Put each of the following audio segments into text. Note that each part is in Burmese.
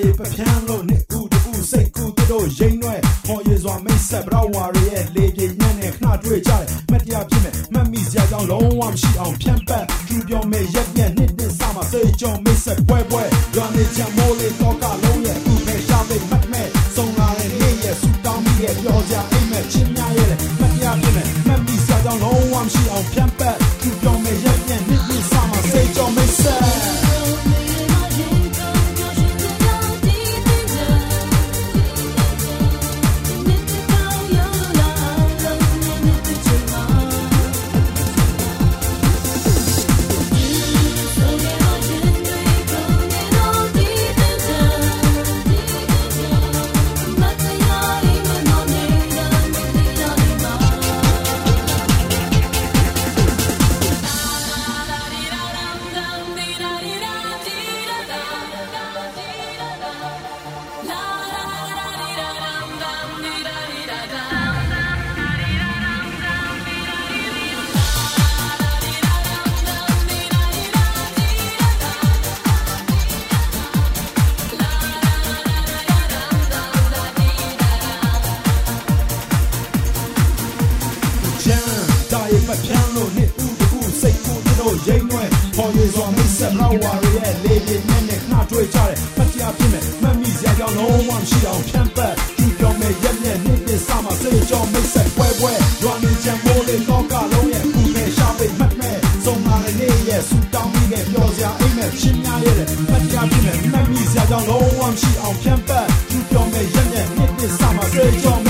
ရေးပပြန်းလို့နှစ်ဦးတူစိတ်ကူတို့ရိမ့်ွဲဟော်ရည်စွာမိတ်ဆက်ဗရောင်းဝါရရဲ့လေပြေညံ့နဲ့ခဏတွေ့ကြတယ်မတရားဖြစ်မဲ့မမိစရာကြောင့်လုံးဝမရှိအောင်ဖြန့်ပတ်သူပြောမဲ့ရက်ညက်နှစ်နှစ်စမှာစိတ်ကြောင့်မိတ်ဆက်ပွဲပွဲရွာနေချမ်းမိုးလေးတော့ကလ တ်ဆက်လောက်ဝါရဲ့လေပြေညက်နဲ့ခဏတွေ့ကြတယ်ဖတ်ကြားဖြစ်မဲ့မမီစရာကြောင့်လုံးဝမရှိအောင်ဖြန့်ပတ်ကျူပြောမဲ့ရက်နဲ့နှစ်နှစ်စမှာစေကြောမိတ်ဆက်ပွဲပွဲရွာနေချမ်းမိုးလေးတော့ကလုံးရဲ့ခုခဲရှာပိတ်မှတ်မဲ့စုံမာတဲ့နေ့ရဲ့ဆူတောင်းပြီးခဲ့ပြောစရာအိမ်မဲ့ချင်းများရဲ့ဖတ်ကြားဖြစ်မဲ့မမီစရာကြောင့်လုံးဝမရှိအောင်ဖြန့်ပတ်ကျူပြောမဲ့ရက်နဲ့နှစ်နှစ်စမှာစေကြော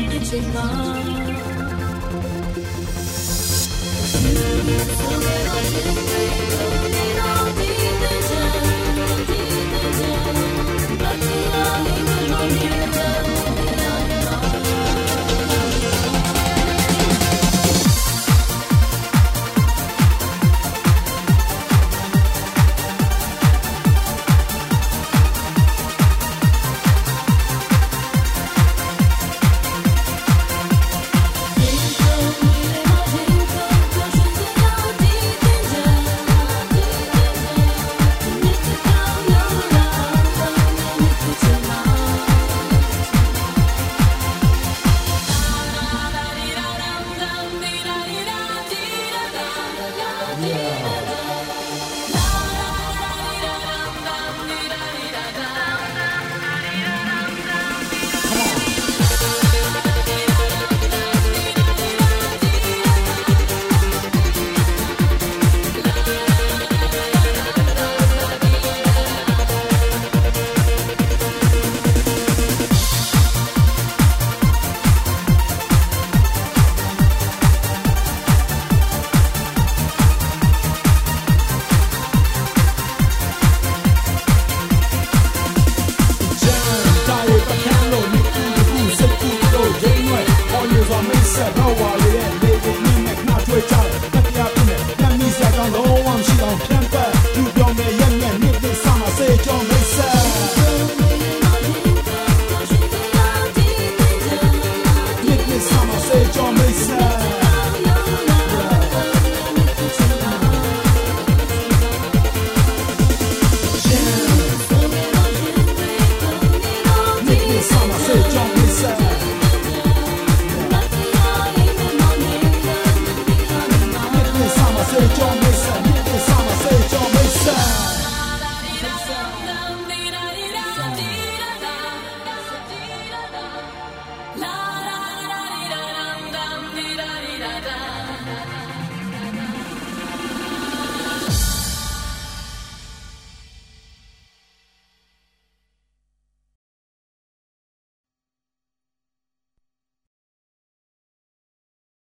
မိ Yeah. No ale nie, nie, nie, na twój czas